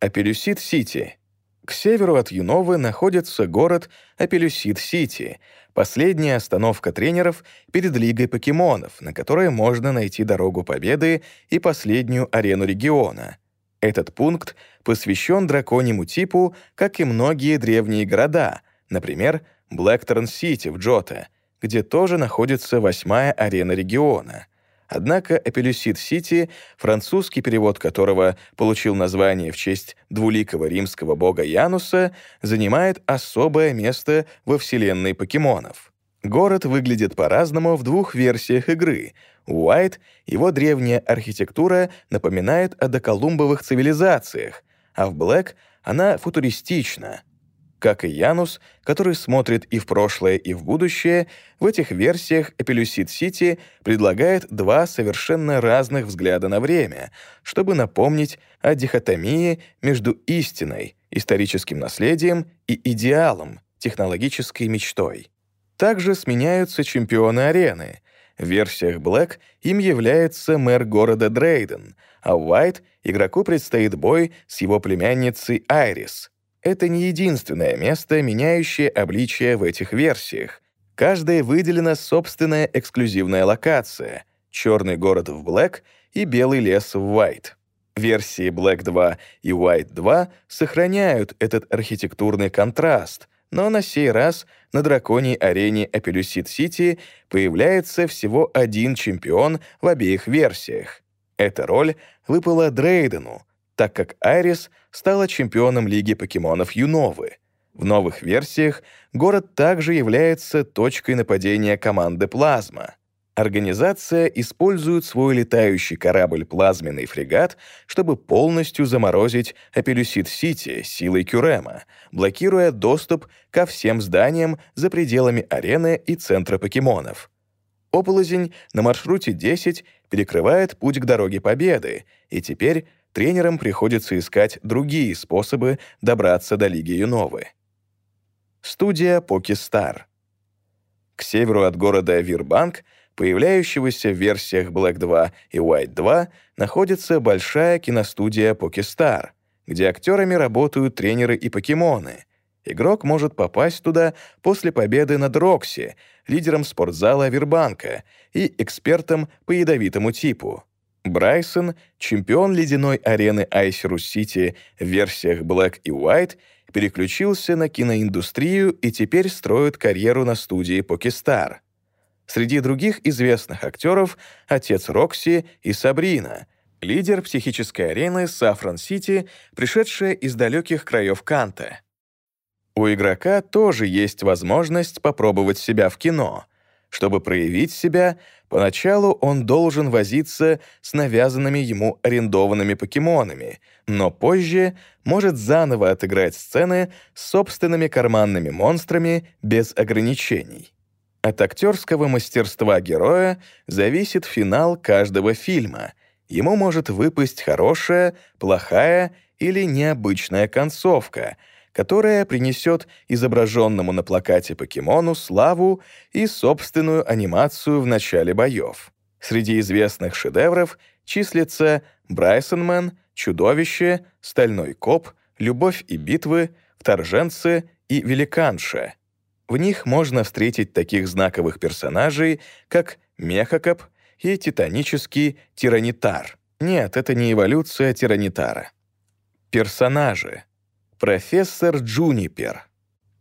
Апелюсид-Сити. К северу от Юновы находится город Апелюсид-Сити, последняя остановка тренеров перед Лигой покемонов, на которой можно найти дорогу победы и последнюю арену региона. Этот пункт посвящен драконьему типу, как и многие древние города, например, Блэкторн-Сити в Джото, где тоже находится восьмая арена региона — Однако Апелюсид-Сити, французский перевод которого получил название в честь двуликого римского бога Януса, занимает особое место во вселенной покемонов. Город выглядит по-разному в двух версиях игры. Уайт, его древняя архитектура напоминает о доколумбовых цивилизациях, а в Блэк она футуристична — как и Янус, который смотрит и в прошлое, и в будущее, в этих версиях Эпилюсид Сити предлагает два совершенно разных взгляда на время, чтобы напомнить о дихотомии между истиной, историческим наследием и идеалом, технологической мечтой. Также сменяются чемпионы арены. В версиях Black им является мэр города Дрейден, а White игроку предстоит бой с его племянницей Айрис — это не единственное место, меняющее обличие в этих версиях. Каждая выделена собственная эксклюзивная локация — черный город в Black и белый лес в White. Версии Black 2 и White 2 сохраняют этот архитектурный контраст, но на сей раз на драконьей арене Апелюсид Сити появляется всего один чемпион в обеих версиях. Эта роль выпала Дрейдену, так как Айрис стала чемпионом Лиги покемонов Юновы. В новых версиях город также является точкой нападения команды «Плазма». Организация использует свой летающий корабль «Плазменный фрегат», чтобы полностью заморозить Апелюсид-Сити силой Кюрема, блокируя доступ ко всем зданиям за пределами арены и центра покемонов. Ополозень на маршруте 10 перекрывает путь к дороге Победы, и теперь тренерам приходится искать другие способы добраться до Лиги Юновы. Студия Покистар. К северу от города Вирбанк, появляющегося в версиях Black 2 и White 2, находится большая киностудия Покистар, где актерами работают тренеры и покемоны. Игрок может попасть туда после победы над Рокси, лидером спортзала Вирбанка и экспертом по ядовитому типу. Брайсон, чемпион ледяной арены Айсиррус-Сити в версиях Black и White, переключился на киноиндустрию и теперь строит карьеру на студии Покистар. Среди других известных актеров — отец Рокси и Сабрина, лидер психической арены Сафран-Сити, пришедшая из далеких краев Канта. У игрока тоже есть возможность попробовать себя в кино. Чтобы проявить себя, Поначалу он должен возиться с навязанными ему арендованными покемонами, но позже может заново отыграть сцены с собственными карманными монстрами без ограничений. От актерского мастерства героя зависит финал каждого фильма. Ему может выпасть хорошая, плохая или необычная концовка — которая принесет изображенному на плакате покемону славу и собственную анимацию в начале боев. Среди известных шедевров числятся «Брайсонмен», «Чудовище», «Стальной коп», «Любовь и битвы», «Вторженцы» и «Великанша». В них можно встретить таких знаковых персонажей, как Мехакоп и титанический Тиранитар. Нет, это не эволюция Тиранитара. Персонажи — профессор Джунипер.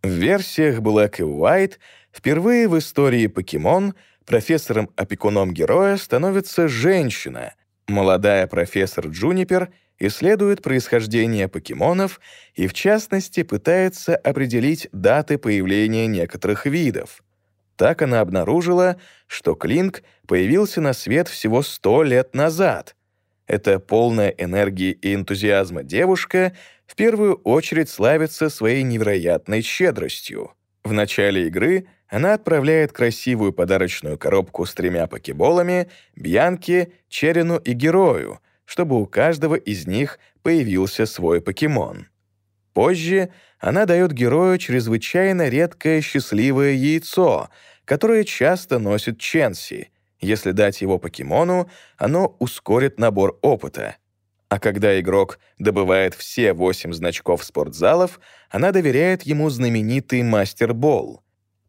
В версиях Black и White впервые в истории покемон профессором-опекуном героя становится женщина. Молодая профессор Джунипер исследует происхождение покемонов и, в частности, пытается определить даты появления некоторых видов. Так она обнаружила, что Клинк появился на свет всего 100 лет назад. Эта полная энергии и энтузиазма девушка в первую очередь славится своей невероятной щедростью. В начале игры она отправляет красивую подарочную коробку с тремя покеболами Бьянке, Черину и Герою, чтобы у каждого из них появился свой покемон. Позже она дает герою чрезвычайно редкое счастливое яйцо, которое часто носит Ченси. Если дать его покемону, оно ускорит набор опыта. А когда игрок добывает все 8 значков спортзалов, она доверяет ему знаменитый мастербол.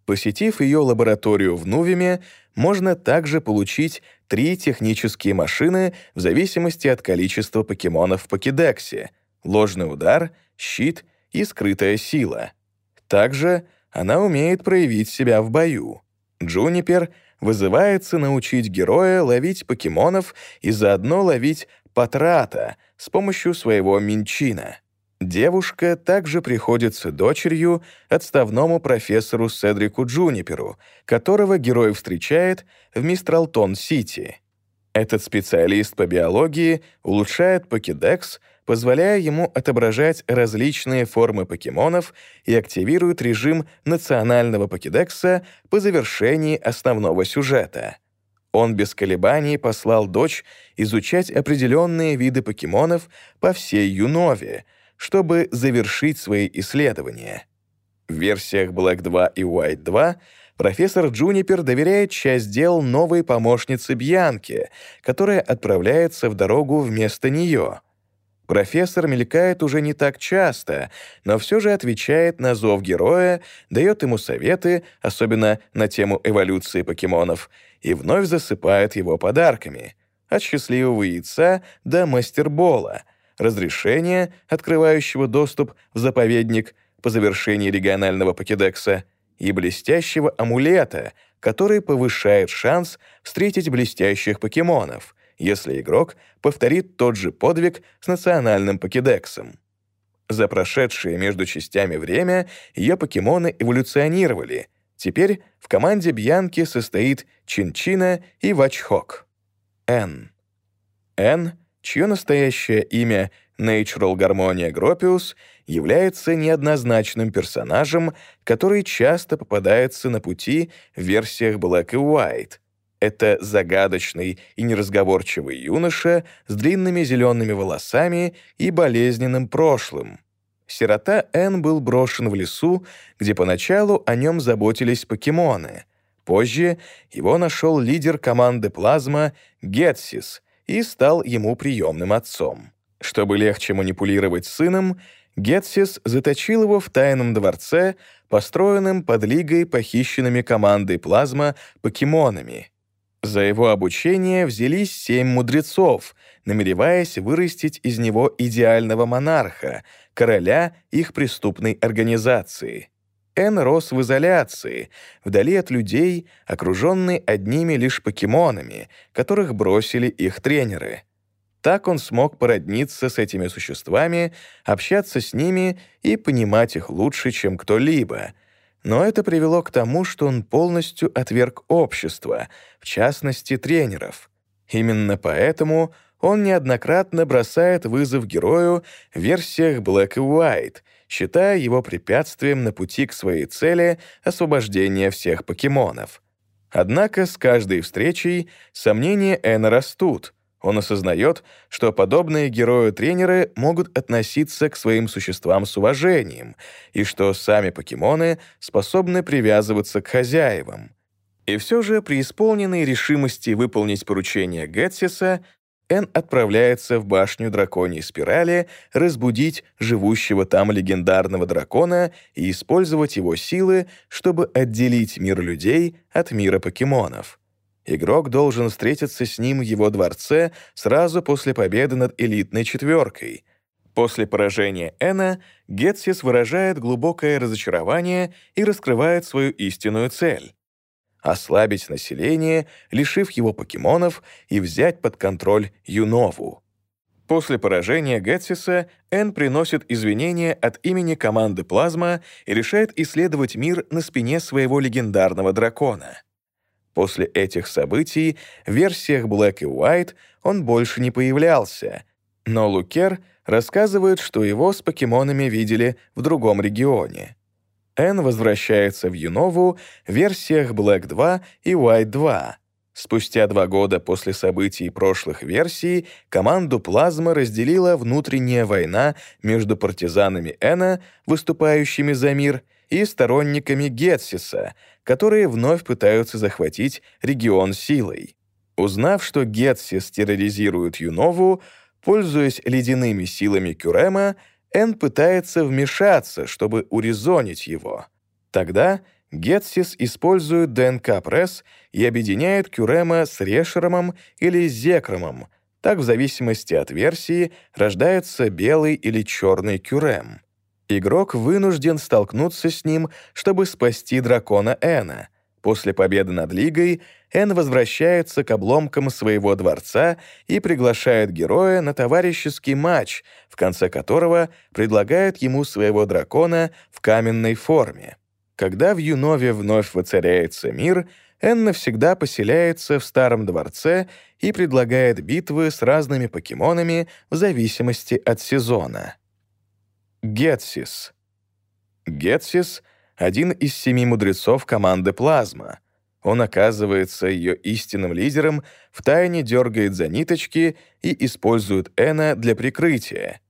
Посетив ее лабораторию в Нувиме, можно также получить три технические машины в зависимости от количества покемонов в покедексе — ложный удар, щит и скрытая сила. Также она умеет проявить себя в бою. Джунипер вызывается научить героя ловить покемонов и заодно ловить Патрата с помощью своего Минчина. Девушка также приходится дочерью отставному профессору Седрику Джуниперу, которого герой встречает в Мистралтон-Сити. Этот специалист по биологии улучшает покедекс, позволяя ему отображать различные формы покемонов и активирует режим национального покедекса по завершении основного сюжета. Он без колебаний послал дочь изучать определенные виды покемонов по всей Юнове, чтобы завершить свои исследования. В версиях Black 2 и White 2 профессор Джунипер доверяет часть дел новой помощнице Бьянке, которая отправляется в дорогу вместо нее. Профессор мелькает уже не так часто, но все же отвечает на зов героя, дает ему советы, особенно на тему эволюции покемонов, и вновь засыпает его подарками. От счастливого яйца до мастербола, разрешения, открывающего доступ в заповедник по завершении регионального покедекса, и блестящего амулета, который повышает шанс встретить блестящих покемонов — если игрок повторит тот же подвиг с национальным покедексом. За прошедшее между частями время ее покемоны эволюционировали. Теперь в команде Бьянки состоит Чинчина и Вачхок. Н. Н, чье настоящее имя Natural Гармония Гропиус, является неоднозначным персонажем, который часто попадается на пути в версиях Black и White — это загадочный и неразговорчивый юноша с длинными зелеными волосами и болезненным прошлым. Сирота Н был брошен в лесу, где поначалу о нем заботились покемоны. Позже его нашел лидер команды плазма Гетсис и стал ему приемным отцом. Чтобы легче манипулировать сыном, Гетсис заточил его в тайном дворце, построенном под лигой похищенными командой плазма покемонами — за его обучение взялись семь мудрецов, намереваясь вырастить из него идеального монарха, короля их преступной организации. Эн рос в изоляции, вдали от людей, окруженный одними лишь покемонами, которых бросили их тренеры. Так он смог породниться с этими существами, общаться с ними и понимать их лучше, чем кто-либо — но это привело к тому, что он полностью отверг общество, в частности, тренеров. Именно поэтому он неоднократно бросает вызов герою в версиях Black и White, считая его препятствием на пути к своей цели освобождения всех покемонов. Однако с каждой встречей сомнения Эна растут, он осознает, что подобные герою-тренеры могут относиться к своим существам с уважением, и что сами покемоны способны привязываться к хозяевам. И все же при исполненной решимости выполнить поручение Гетсиса, Эн отправляется в башню драконьей спирали разбудить живущего там легендарного дракона и использовать его силы, чтобы отделить мир людей от мира покемонов. Игрок должен встретиться с ним в его дворце сразу после победы над элитной четверкой. После поражения Эна Гетсис выражает глубокое разочарование и раскрывает свою истинную цель — ослабить население, лишив его покемонов и взять под контроль Юнову. После поражения Гетсиса Эн приносит извинения от имени команды Плазма и решает исследовать мир на спине своего легендарного дракона — После этих событий в версиях Black и White он больше не появлялся, но Лукер рассказывает, что его с покемонами видели в другом регионе. Эн возвращается в Юнову в версиях Black 2 и White 2. Спустя два года после событий прошлых версий команду Плазма разделила внутренняя война между партизанами Эна, выступающими за мир, и сторонниками Гетсиса, которые вновь пытаются захватить регион силой. Узнав, что Гетсис терроризирует Юнову, Пользуясь ледяными силами Кюрема, Эн пытается вмешаться, чтобы урезонить его. Тогда Гетсис использует ДНК-пресс и объединяет Кюрема с Решеромом или Зекромом. Так, в зависимости от версии, рождается белый или черный Кюрем. Игрок вынужден столкнуться с ним, чтобы спасти дракона Эна. После победы над Лигой Эн возвращается к обломкам своего дворца и приглашает героя на товарищеский матч, в конце которого предлагает ему своего дракона в каменной форме. Когда в Юнове вновь воцаряется мир, Эн навсегда поселяется в старом дворце и предлагает битвы с разными покемонами в зависимости от сезона. Гетсис. Гетсис — один из семи мудрецов команды «Плазма». Он оказывается ее истинным лидером, втайне дергает за ниточки и использует Эна для прикрытия.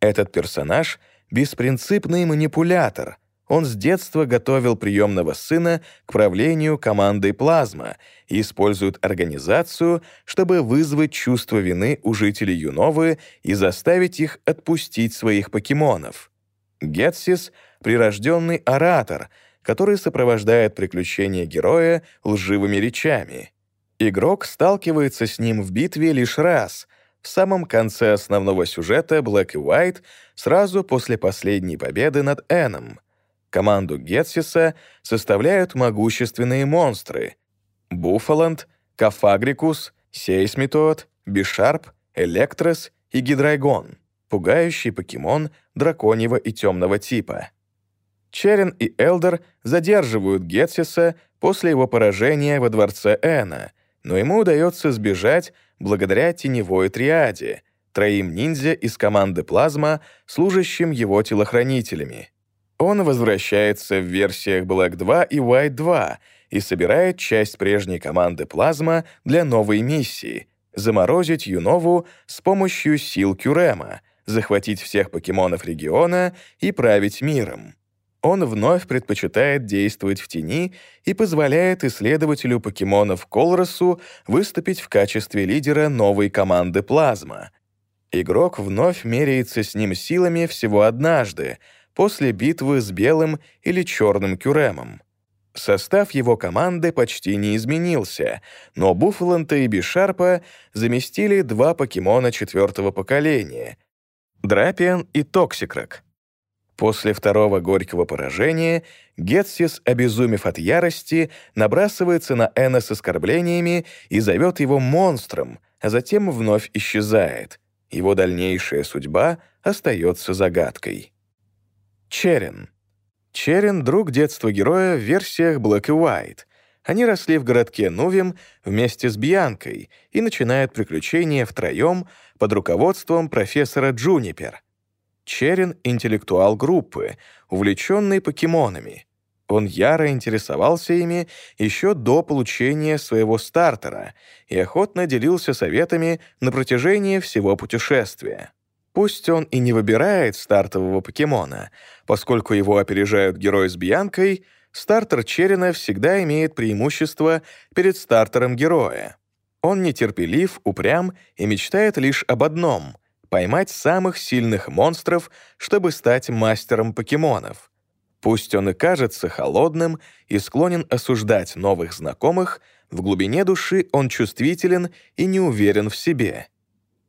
Этот персонаж — беспринципный манипулятор. Он с детства готовил приемного сына к правлению командой «Плазма» и использует организацию, чтобы вызвать чувство вины у жителей Юновы и заставить их отпустить своих покемонов. Гетсис — прирожденный оратор, который сопровождает приключения героя лживыми речами. Игрок сталкивается с ним в битве лишь раз — в самом конце основного сюжета Black и White, сразу после последней победы над Эном. Команду Гетсиса составляют могущественные монстры — Буффаланд, Кафагрикус, Сейсмитод, Бишарп, Электрос и Гидрайгон — пугающий покемон драконьего и темного типа. Черен и Элдер задерживают Гетсиса после его поражения во дворце Эна, но ему удается сбежать благодаря теневой триаде, троим ниндзя из команды Плазма, служащим его телохранителями. Он возвращается в версиях Black 2 и White 2 и собирает часть прежней команды Плазма для новой миссии — заморозить Юнову с помощью сил Кюрема, захватить всех покемонов региона и править миром он вновь предпочитает действовать в тени и позволяет исследователю покемонов Колросу выступить в качестве лидера новой команды Плазма. Игрок вновь меряется с ним силами всего однажды, после битвы с белым или черным Кюремом. Состав его команды почти не изменился, но Буффаланта и Бишарпа заместили два покемона четвертого поколения — Драпиан и Токсикрак. После второго горького поражения Гетсис, обезумев от ярости, набрасывается на Эна с оскорблениями и зовет его монстром, а затем вновь исчезает. Его дальнейшая судьба остается загадкой. Черен. Черен — друг детства героя в версиях Black и White. Они росли в городке Нувим вместе с Бьянкой и начинают приключения втроем под руководством профессора Джунипер — Черен — интеллектуал группы, увлеченный покемонами. Он яро интересовался ими еще до получения своего стартера и охотно делился советами на протяжении всего путешествия. Пусть он и не выбирает стартового покемона, поскольку его опережают герой с Бьянкой, стартер Черена всегда имеет преимущество перед стартером героя. Он нетерпелив, упрям и мечтает лишь об одном поймать самых сильных монстров, чтобы стать мастером покемонов. Пусть он и кажется холодным и склонен осуждать новых знакомых, в глубине души он чувствителен и не уверен в себе.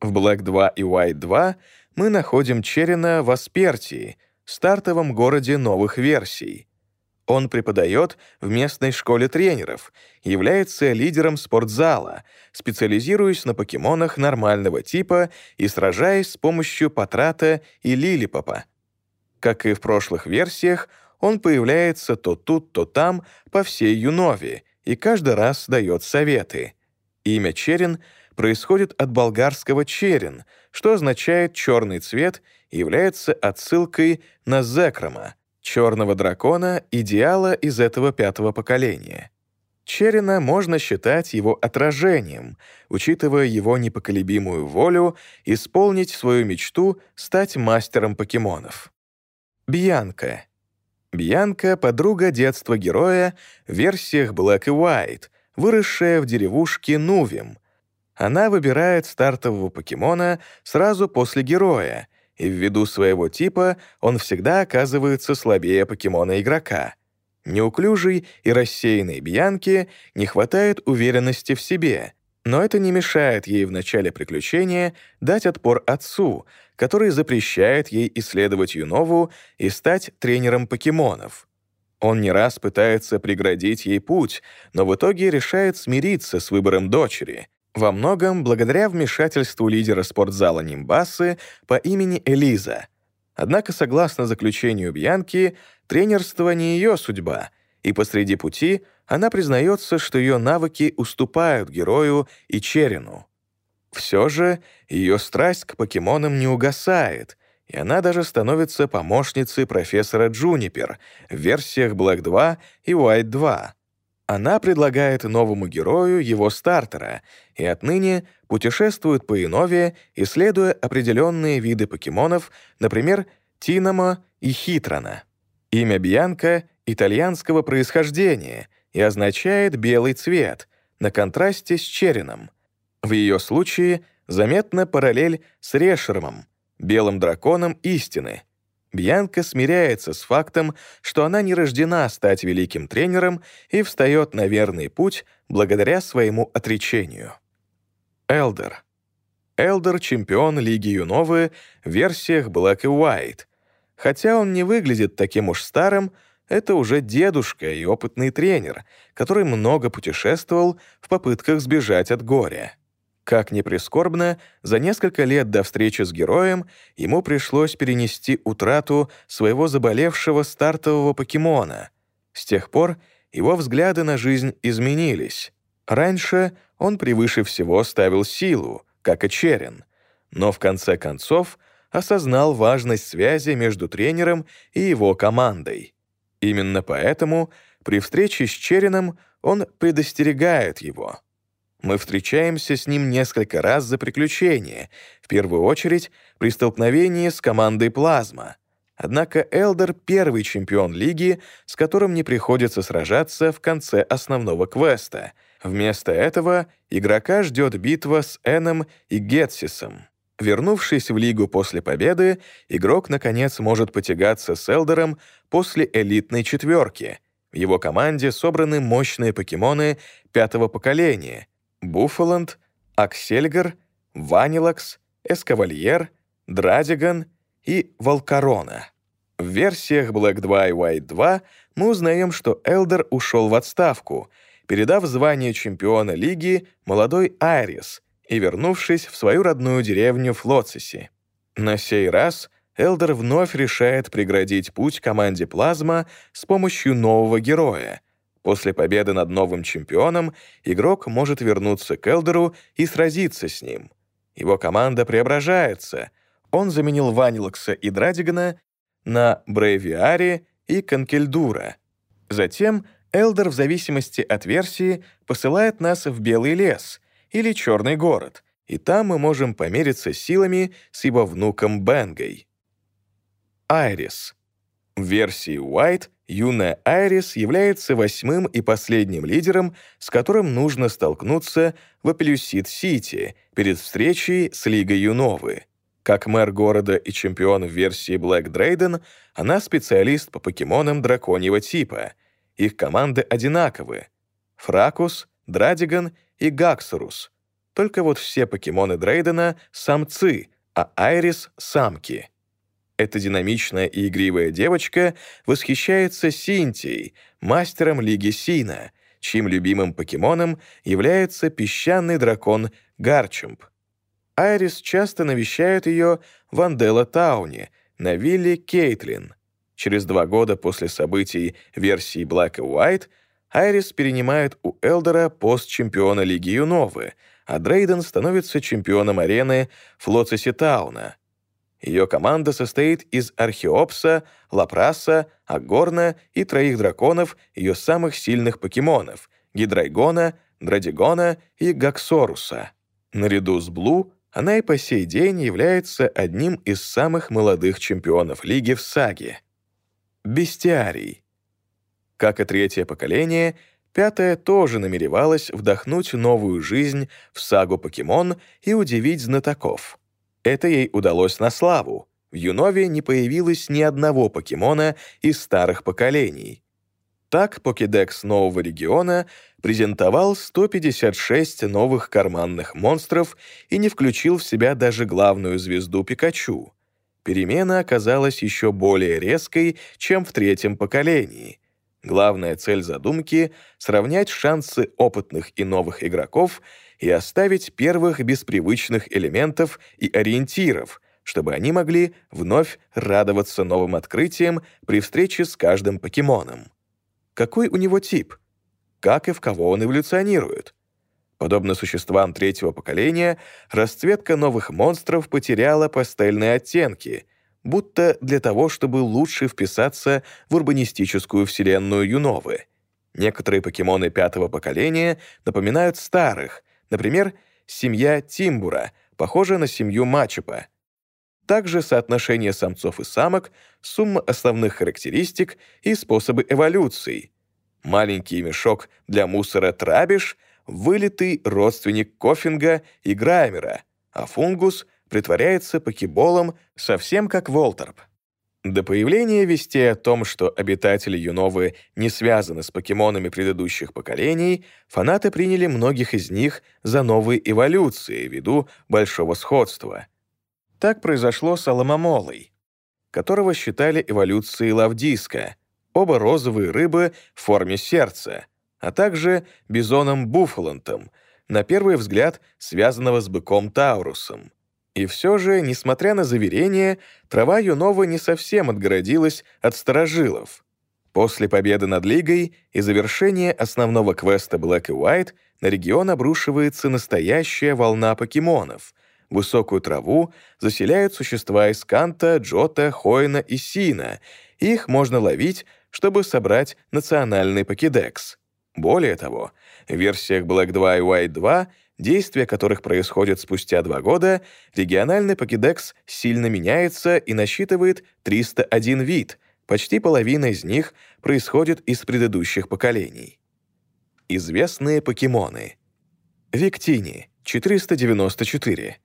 В Black 2 и White 2 мы находим Черена в Аспертии, стартовом городе новых версий. Он преподает в местной школе тренеров, является лидером спортзала, специализируясь на покемонах нормального типа и сражаясь с помощью Патрата и Лилипопа. Как и в прошлых версиях, он появляется то тут, то там по всей Юнове и каждый раз дает советы. Имя Черен происходит от болгарского «черен», что означает «черный цвет» и является отсылкой на Зекрома — черного дракона — идеала из этого пятого поколения. Черена можно считать его отражением, учитывая его непоколебимую волю исполнить свою мечту стать мастером покемонов. Бьянка. Бьянка — подруга детства героя в версиях Black и White, выросшая в деревушке Нувим. Она выбирает стартового покемона сразу после героя, и ввиду своего типа он всегда оказывается слабее покемона-игрока. Неуклюжей и рассеянной Бьянке не хватает уверенности в себе, но это не мешает ей в начале приключения дать отпор отцу, который запрещает ей исследовать Юнову и стать тренером покемонов. Он не раз пытается преградить ей путь, но в итоге решает смириться с выбором дочери, во многом благодаря вмешательству лидера спортзала Нимбасы по имени Элиза. Однако, согласно заключению Бьянки, тренерство не ее судьба, и посреди пути она признается, что ее навыки уступают герою и Черину. Все же ее страсть к покемонам не угасает, и она даже становится помощницей профессора Джунипер в версиях Black 2 и White 2. Она предлагает новому герою его стартера и отныне путешествует по Инове, исследуя определенные виды покемонов, например, Тинома и Хитрона. Имя Бьянка итальянского происхождения и означает «белый цвет», на контрасте с Черином. В ее случае заметна параллель с Решермом, белым драконом истины. Бьянка смиряется с фактом, что она не рождена стать великим тренером и встает на верный путь благодаря своему отречению. Элдер. Элдер — чемпион Лиги Юновы в версиях Black и White. Хотя он не выглядит таким уж старым, это уже дедушка и опытный тренер, который много путешествовал в попытках сбежать от горя. Как ни прискорбно, за несколько лет до встречи с героем ему пришлось перенести утрату своего заболевшего стартового покемона. С тех пор его взгляды на жизнь изменились. Раньше он превыше всего ставил силу, как и Черен, но в конце концов осознал важность связи между тренером и его командой. Именно поэтому при встрече с Черином он предостерегает его. Мы встречаемся с ним несколько раз за приключения, в первую очередь при столкновении с командой «Плазма». Однако Элдер — первый чемпион лиги, с которым не приходится сражаться в конце основного квеста. Вместо этого игрока ждет битва с Эном и Гетсисом. Вернувшись в лигу после победы, игрок, наконец, может потягаться с Элдером после элитной четверки. В его команде собраны мощные покемоны пятого поколения — Буффаланд, Аксельгар, Ванилакс, Эскавальер, Драдиган и Волкарона. В версиях Black 2 и White 2 мы узнаем, что Элдер ушел в отставку, передав звание чемпиона лиги молодой Айрис — и вернувшись в свою родную деревню Флоциси. На сей раз Элдер вновь решает преградить путь команде «Плазма» с помощью нового героя. После победы над новым чемпионом игрок может вернуться к Элдеру и сразиться с ним. Его команда преображается. Он заменил Ванилокса и Драдигана на Брейвиари и Конкельдура. Затем Элдер в зависимости от версии посылает нас в Белый лес, или Черный город, и там мы можем помериться силами с его внуком Бенгой. Айрис. В версии White юная Айрис является восьмым и последним лидером, с которым нужно столкнуться в Апелюсид-Сити перед встречей с Лигой Юновы. Как мэр города и чемпион в версии Black Дрейден, она специалист по покемонам драконьего типа. Их команды одинаковы. Фракус, Драдиган и Гаксурус. Только вот все покемоны Дрейдена — самцы, а Айрис — самки. Эта динамичная и игривая девочка восхищается Синтией, мастером Лиги Сина, чьим любимым покемоном является песчаный дракон Гарчумп. Айрис часто навещает ее в Анделла Тауне, на вилле Кейтлин. Через два года после событий версии Black и White — Айрис перенимает у Элдера пост чемпиона Лиги Юновы, а Дрейден становится чемпионом арены Флоциси Тауна. Ее команда состоит из Археопса, Лапраса, Агорна и троих драконов ее самых сильных покемонов — Гидрайгона, Драдигона и Гаксоруса. Наряду с Блу она и по сей день является одним из самых молодых чемпионов лиги в саге. Бестиарий. Как и третье поколение, Пятая тоже намеревалась вдохнуть новую жизнь в сагу «Покемон» и удивить знатоков. Это ей удалось на славу. В Юнове не появилось ни одного покемона из старых поколений. Так покедекс нового региона презентовал 156 новых карманных монстров и не включил в себя даже главную звезду Пикачу. Перемена оказалась еще более резкой, чем в третьем поколении. Главная цель задумки — сравнять шансы опытных и новых игроков и оставить первых без привычных элементов и ориентиров, чтобы они могли вновь радоваться новым открытиям при встрече с каждым покемоном. Какой у него тип? Как и в кого он эволюционирует? Подобно существам третьего поколения, расцветка новых монстров потеряла пастельные оттенки, будто для того, чтобы лучше вписаться в урбанистическую вселенную Юновы. Некоторые покемоны пятого поколения напоминают старых, например, семья Тимбура, похожа на семью Мачепа — также соотношение самцов и самок, сумма основных характеристик и способы эволюции. Маленький мешок для мусора Трабиш — вылитый родственник Кофинга и Граймера, а фунгус притворяется покеболом совсем как Волтерп. До появления вестей о том, что обитатели Юновы не связаны с покемонами предыдущих поколений, фанаты приняли многих из них за новые эволюции ввиду большого сходства — так произошло с Аламамолой, которого считали эволюцией лавдиска, оба розовые рыбы в форме сердца, а также бизоном Буффалантом, на первый взгляд связанного с быком Таурусом. И все же, несмотря на заверения, трава Юнова не совсем отгородилась от сторожилов. После победы над Лигой и завершения основного квеста Black и White на регион обрушивается настоящая волна покемонов — Высокую траву заселяют существа из канта, джота, хойна и сина. Их можно ловить, чтобы собрать национальный покедекс. Более того, в версиях Black 2 и White 2, действия которых происходят спустя два года, региональный покедекс сильно меняется и насчитывает 301 вид, почти половина из них происходит из предыдущих поколений. Известные покемоны. Виктини — 494.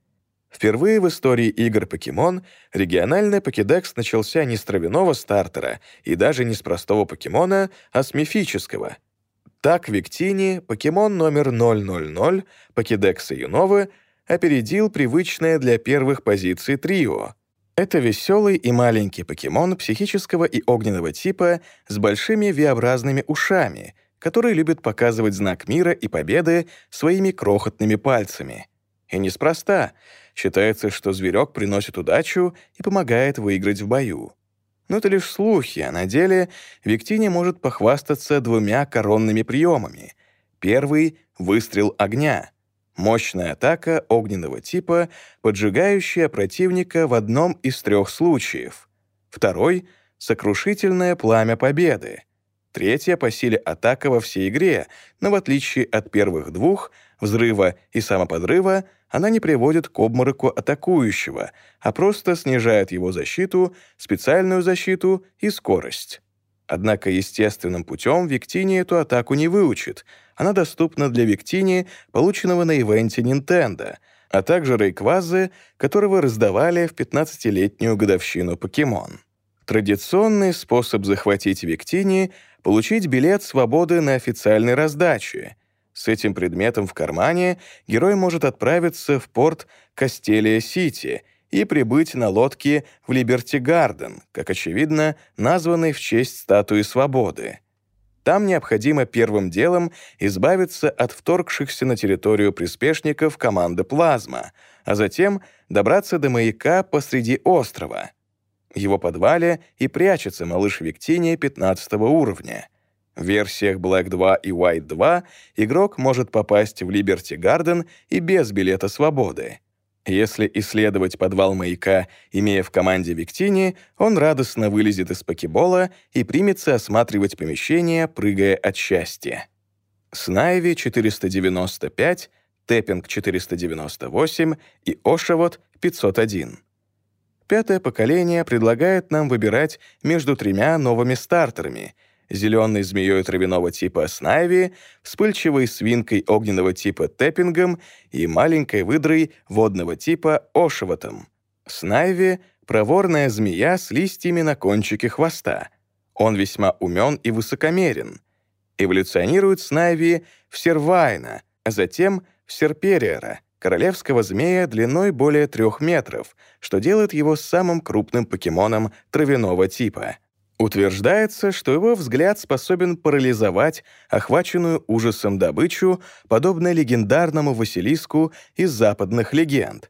Впервые в истории игр «Покемон» региональный покедекс начался не с травяного стартера и даже не с простого покемона, а с мифического. Так в Виктине покемон номер 000 покедекса Юновы опередил привычное для первых позиций трио. Это веселый и маленький покемон психического и огненного типа с большими V-образными ушами, который любит показывать знак мира и победы своими крохотными пальцами. И неспроста — Считается, что зверек приносит удачу и помогает выиграть в бою. Но это лишь слухи, а на деле Виктине может похвастаться двумя коронными приемами. Первый — выстрел огня. Мощная атака огненного типа, поджигающая противника в одном из трех случаев. Второй — сокрушительное пламя победы. Третья по силе атака во всей игре, но в отличие от первых двух, взрыва и самоподрыва — она не приводит к обмороку атакующего, а просто снижает его защиту, специальную защиту и скорость. Однако естественным путем Виктини эту атаку не выучит. Она доступна для Виктини, полученного на ивенте Nintendo, а также Рейквазы, которого раздавали в 15-летнюю годовщину Покемон. Традиционный способ захватить Виктини — получить билет свободы на официальной раздаче — с этим предметом в кармане герой может отправиться в порт Кастелия-Сити и прибыть на лодке в Либерти-Гарден, как очевидно, названный в честь статуи свободы. Там необходимо первым делом избавиться от вторгшихся на территорию приспешников команды «Плазма», а затем добраться до маяка посреди острова. В его подвале и прячется малыш Виктиния 15 уровня — в версиях Black 2 и White 2 игрок может попасть в Liberty Garden и без билета свободы. Если исследовать подвал маяка, имея в команде Виктини, он радостно вылезет из покебола и примется осматривать помещение, прыгая от счастья. Снайви 495, Тэппинг 498 и Ошевот 501. Пятое поколение предлагает нам выбирать между тремя новыми стартерами — зеленой змеей травяного типа Снайви, вспыльчивой свинкой огненного типа Тэппингом и маленькой выдрой водного типа Ошеватом. Снайви — проворная змея с листьями на кончике хвоста. Он весьма умен и высокомерен. Эволюционирует Снайви в Сервайна, а затем в Серпериера, королевского змея длиной более трех метров, что делает его самым крупным покемоном травяного типа — Утверждается, что его взгляд способен парализовать охваченную ужасом добычу, подобно легендарному Василиску из западных легенд.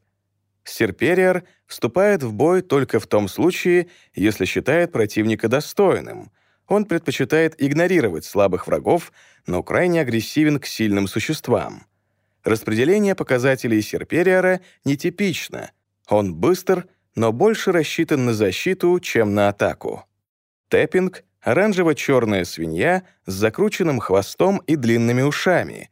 Серпериор вступает в бой только в том случае, если считает противника достойным. Он предпочитает игнорировать слабых врагов, но крайне агрессивен к сильным существам. Распределение показателей Серпериора нетипично. Он быстр, но больше рассчитан на защиту, чем на атаку. Тэппинг — оранжево-черная свинья с закрученным хвостом и длинными ушами.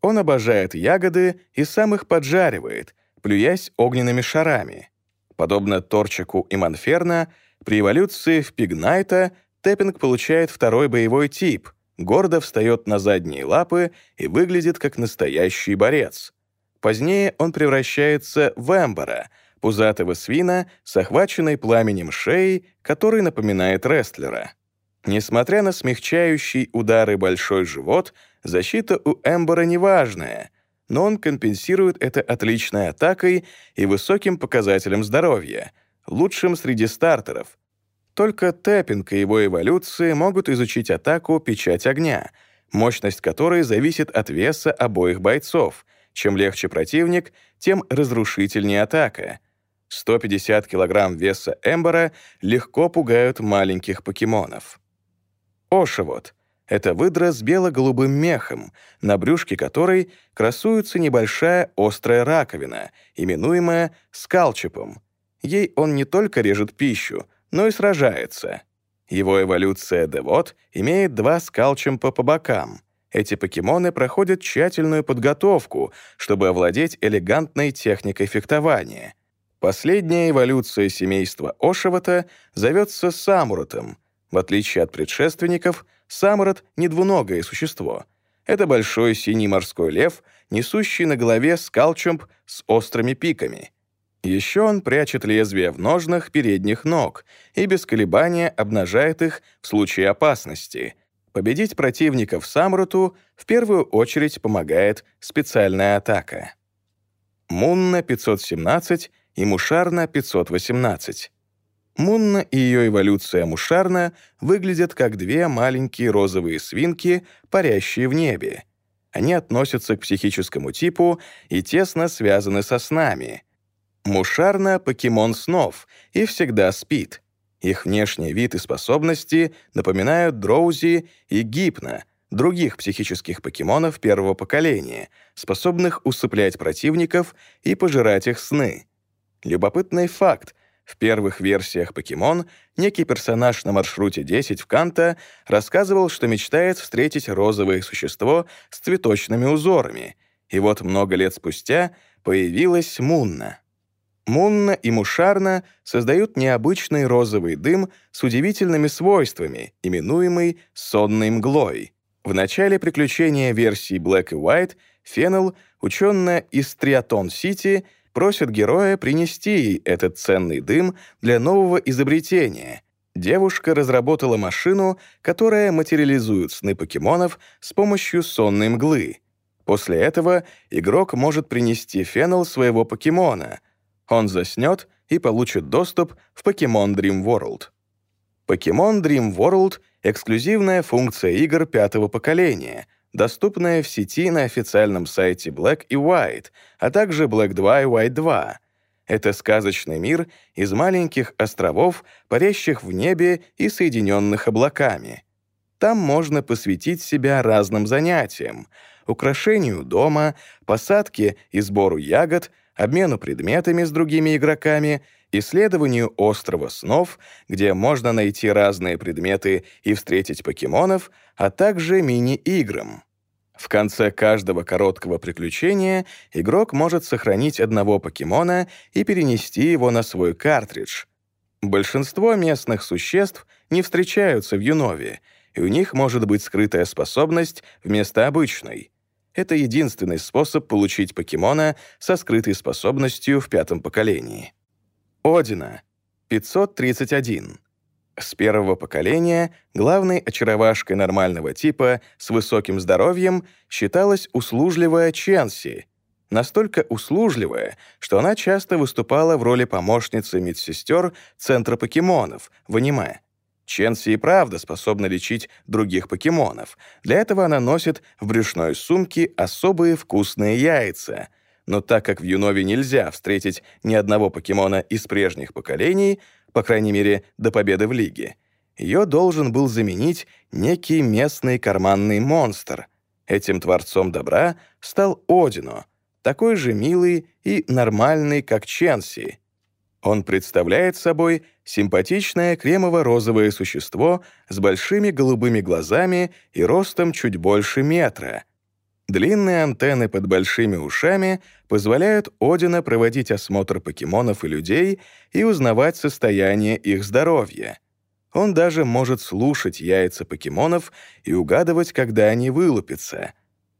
Он обожает ягоды и сам их поджаривает, плюясь огненными шарами. Подобно Торчику и Манферна, при эволюции в Пигнайта Тэппинг получает второй боевой тип, гордо встает на задние лапы и выглядит как настоящий борец. Позднее он превращается в Эмбера — пузатого свина с охваченной пламенем шеей, который напоминает рестлера. Несмотря на смягчающий удары большой живот, защита у Эмбера неважная, но он компенсирует это отличной атакой и высоким показателем здоровья, лучшим среди стартеров. Только Тэппинг и его эволюции могут изучить атаку «Печать огня», мощность которой зависит от веса обоих бойцов. Чем легче противник, тем разрушительнее атака — 150 килограмм веса Эмбера легко пугают маленьких покемонов. Ошевод — это выдра с бело-голубым мехом, на брюшке которой красуется небольшая острая раковина, именуемая скалчипом. Ей он не только режет пищу, но и сражается. Его эволюция Девот имеет два скалчемпа по бокам. Эти покемоны проходят тщательную подготовку, чтобы овладеть элегантной техникой фехтования — Последняя эволюция семейства Ошевата зовется самуротом. В отличие от предшественников, самурот — не двуногое существо. Это большой синий морской лев, несущий на голове скалчумп с острыми пиками. Еще он прячет лезвие в ножнах передних ног и без колебания обнажает их в случае опасности. Победить противников самуроту в первую очередь помогает специальная атака. Мунна 517 и Мушарна 518. Мунна и ее эволюция Мушарна выглядят как две маленькие розовые свинки, парящие в небе. Они относятся к психическому типу и тесно связаны со снами. Мушарна — покемон снов и всегда спит. Их внешний вид и способности напоминают Дроузи и Гипна, других психических покемонов первого поколения, способных усыплять противников и пожирать их сны. Любопытный факт. В первых версиях «Покемон» некий персонаж на маршруте 10 в Канта рассказывал, что мечтает встретить розовое существо с цветочными узорами. И вот много лет спустя появилась Мунна. Мунна и Мушарна создают необычный розовый дым с удивительными свойствами, именуемый сонной мглой. В начале приключения версии Black и White Феннел, ученая из Триатон-Сити, просит героя принести ей этот ценный дым для нового изобретения. Девушка разработала машину, которая материализует сны покемонов с помощью сонной мглы. После этого игрок может принести фенол своего покемона. Он заснет и получит доступ в Pokemon Dream World. Pokemon Dream World — эксклюзивная функция игр пятого поколения — доступная в сети на официальном сайте Black и White, а также Black 2 и White 2. Это сказочный мир из маленьких островов, парящих в небе и соединенных облаками. Там можно посвятить себя разным занятиям — украшению дома, посадке и сбору ягод, обмену предметами с другими игроками, исследованию острова снов, где можно найти разные предметы и встретить покемонов, а также мини-играм. В конце каждого короткого приключения игрок может сохранить одного покемона и перенести его на свой картридж. Большинство местных существ не встречаются в Юнове, и у них может быть скрытая способность вместо обычной. Это единственный способ получить покемона со скрытой способностью в пятом поколении. Одина. 531. С первого поколения главной очаровашкой нормального типа с высоким здоровьем считалась услужливая Ченси, настолько услужливая, что она часто выступала в роли помощницы медсестер Центра покемонов в аниме. Ченси и правда способна лечить других покемонов. Для этого она носит в брюшной сумке особые вкусные яйца. Но так как в Юнове нельзя встретить ни одного покемона из прежних поколений, по крайней мере, до победы в Лиге, ее должен был заменить некий местный карманный монстр. Этим творцом добра стал Одино, такой же милый и нормальный, как Ченси. Он представляет собой симпатичное кремово-розовое существо с большими голубыми глазами и ростом чуть больше метра. Длинные антенны под большими ушами позволяют Одина проводить осмотр покемонов и людей и узнавать состояние их здоровья. Он даже может слушать яйца покемонов и угадывать, когда они вылупятся.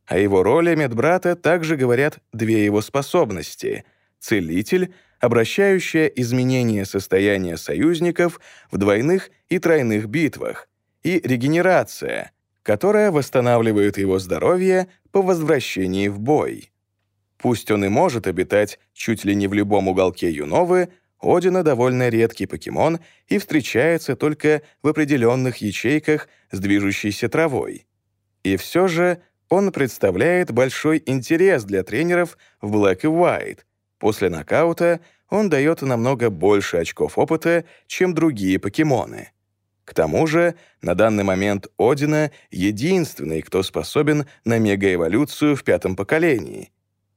О его роли медбрата также говорят две его способности — целитель — обращающая изменение состояния союзников в двойных и тройных битвах, и регенерация, которая восстанавливает его здоровье по возвращении в бой. Пусть он и может обитать чуть ли не в любом уголке Юновы, Одина довольно редкий покемон и встречается только в определенных ячейках с движущейся травой. И все же он представляет большой интерес для тренеров в Black и White, После нокаута он дает намного больше очков опыта, чем другие покемоны. К тому же, на данный момент Одина — единственный, кто способен на мегаэволюцию в пятом поколении.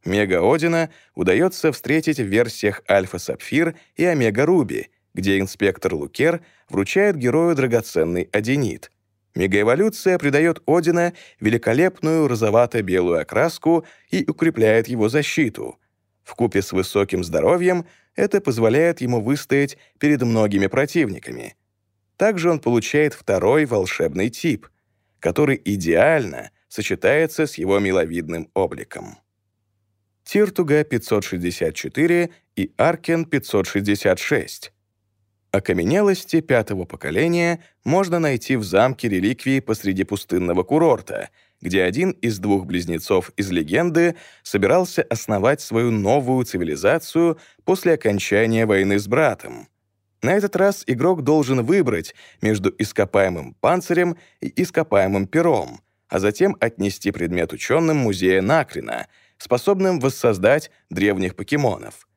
Мега-Одина удается встретить в версиях Альфа-Сапфир и Омега-Руби, где инспектор Лукер вручает герою драгоценный одинит. Мегаэволюция придает Одина великолепную розовато-белую окраску и укрепляет его защиту — Вкупе с высоким здоровьем это позволяет ему выстоять перед многими противниками. Также он получает второй волшебный тип, который идеально сочетается с его миловидным обликом. Тиртуга 564 и Аркен 566. Окаменелости пятого поколения можно найти в замке реликвии посреди пустынного курорта — где один из двух близнецов из легенды собирался основать свою новую цивилизацию после окончания войны с братом. На этот раз игрок должен выбрать между ископаемым панцирем и ископаемым пером, а затем отнести предмет ученым музея Накрина, способным воссоздать древних покемонов.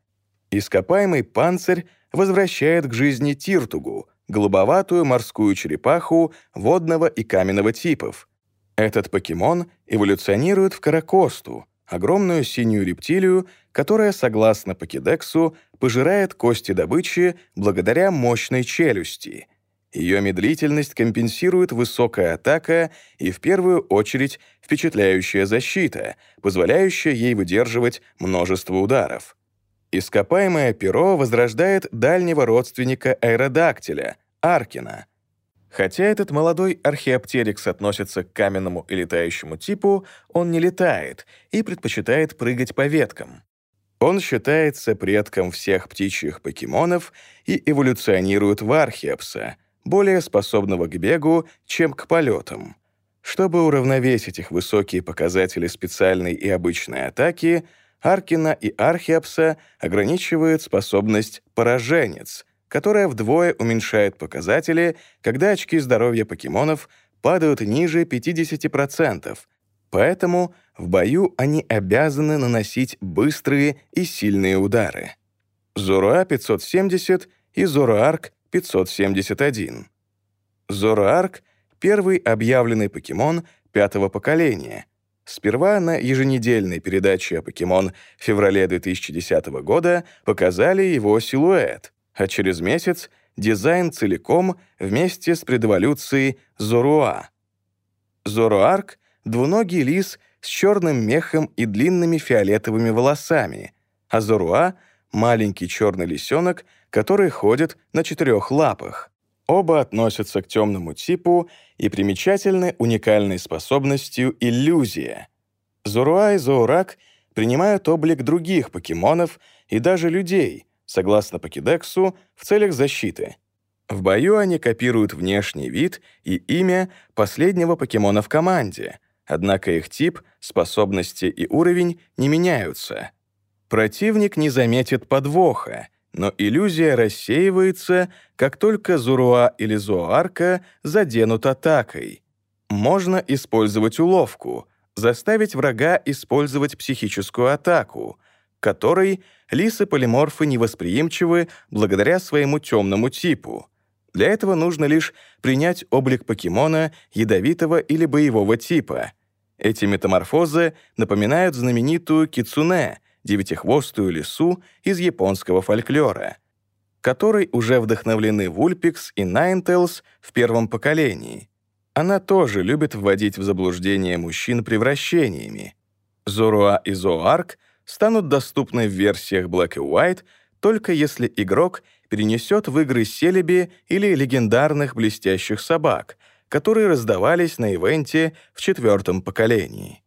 Ископаемый панцирь возвращает к жизни Тиртугу, голубоватую морскую черепаху водного и каменного типов — этот покемон эволюционирует в каракосту, огромную синюю рептилию, которая, согласно покедексу, пожирает кости добычи благодаря мощной челюсти. Ее медлительность компенсирует высокая атака и, в первую очередь, впечатляющая защита, позволяющая ей выдерживать множество ударов. Ископаемое перо возрождает дальнего родственника аэродактиля — Аркина — Хотя этот молодой археоптерикс относится к каменному и летающему типу, он не летает и предпочитает прыгать по веткам. Он считается предком всех птичьих покемонов и эволюционирует в археопса, более способного к бегу, чем к полетам. Чтобы уравновесить их высокие показатели специальной и обычной атаки, Аркина и Археопса ограничивает способность «пораженец», которая вдвое уменьшает показатели, когда очки здоровья покемонов падают ниже 50%. Поэтому в бою они обязаны наносить быстрые и сильные удары. Зороа 570 и Зороарк 571. Зороарк — первый объявленный покемон пятого поколения. Сперва на еженедельной передаче о покемон в феврале 2010 года показали его силуэт — а через месяц дизайн целиком вместе с предэволюцией Зоруа. Зороарк — двуногий лис с черным мехом и длинными фиолетовыми волосами, а Зоруа — маленький черный лисенок, который ходит на четырех лапах. Оба относятся к темному типу и примечательны уникальной способностью иллюзия. Зуруа и Зоурак принимают облик других покемонов и даже людей, согласно покедексу, в целях защиты. В бою они копируют внешний вид и имя последнего покемона в команде, однако их тип, способности и уровень не меняются. Противник не заметит подвоха, но иллюзия рассеивается, как только Зуруа или Зоарка заденут атакой. Можно использовать уловку, заставить врага использовать психическую атаку, которой лисы-полиморфы невосприимчивы благодаря своему темному типу. Для этого нужно лишь принять облик покемона ядовитого или боевого типа. Эти метаморфозы напоминают знаменитую кицуне — девятихвостую лису из японского фольклора, которой уже вдохновлены Вульпикс и Найнтелс в первом поколении. Она тоже любит вводить в заблуждение мужчин превращениями. Зоруа и Зоарк станут доступны в версиях Black и White только если игрок перенесет в игры Селеби или легендарных блестящих собак, которые раздавались на ивенте в четвертом поколении.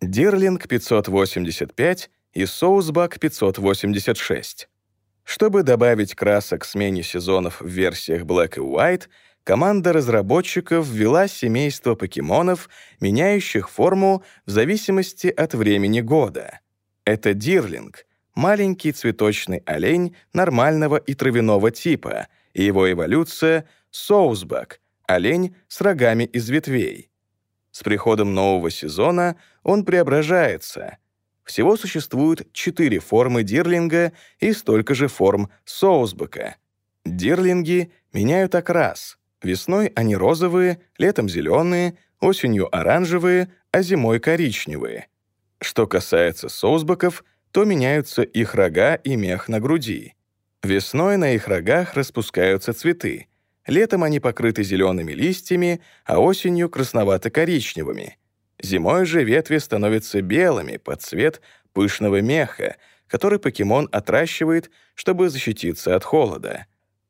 Дирлинг 585 и соусбак 586. Чтобы добавить красок смене сезонов в версиях Black и White, команда разработчиков ввела семейство покемонов, меняющих форму в зависимости от времени года. Это дирлинг — маленький цветочный олень нормального и травяного типа, и его эволюция — соусбак — олень с рогами из ветвей. С приходом нового сезона он преображается — всего существует четыре формы дирлинга и столько же форм соусбека. Дирлинги меняют окрас. Весной они розовые, летом зеленые, осенью оранжевые, а зимой коричневые. Что касается соусбеков, то меняются их рога и мех на груди. Весной на их рогах распускаются цветы. Летом они покрыты зелеными листьями, а осенью — красновато-коричневыми — Зимой же ветви становятся белыми под цвет пышного меха, который покемон отращивает, чтобы защититься от холода.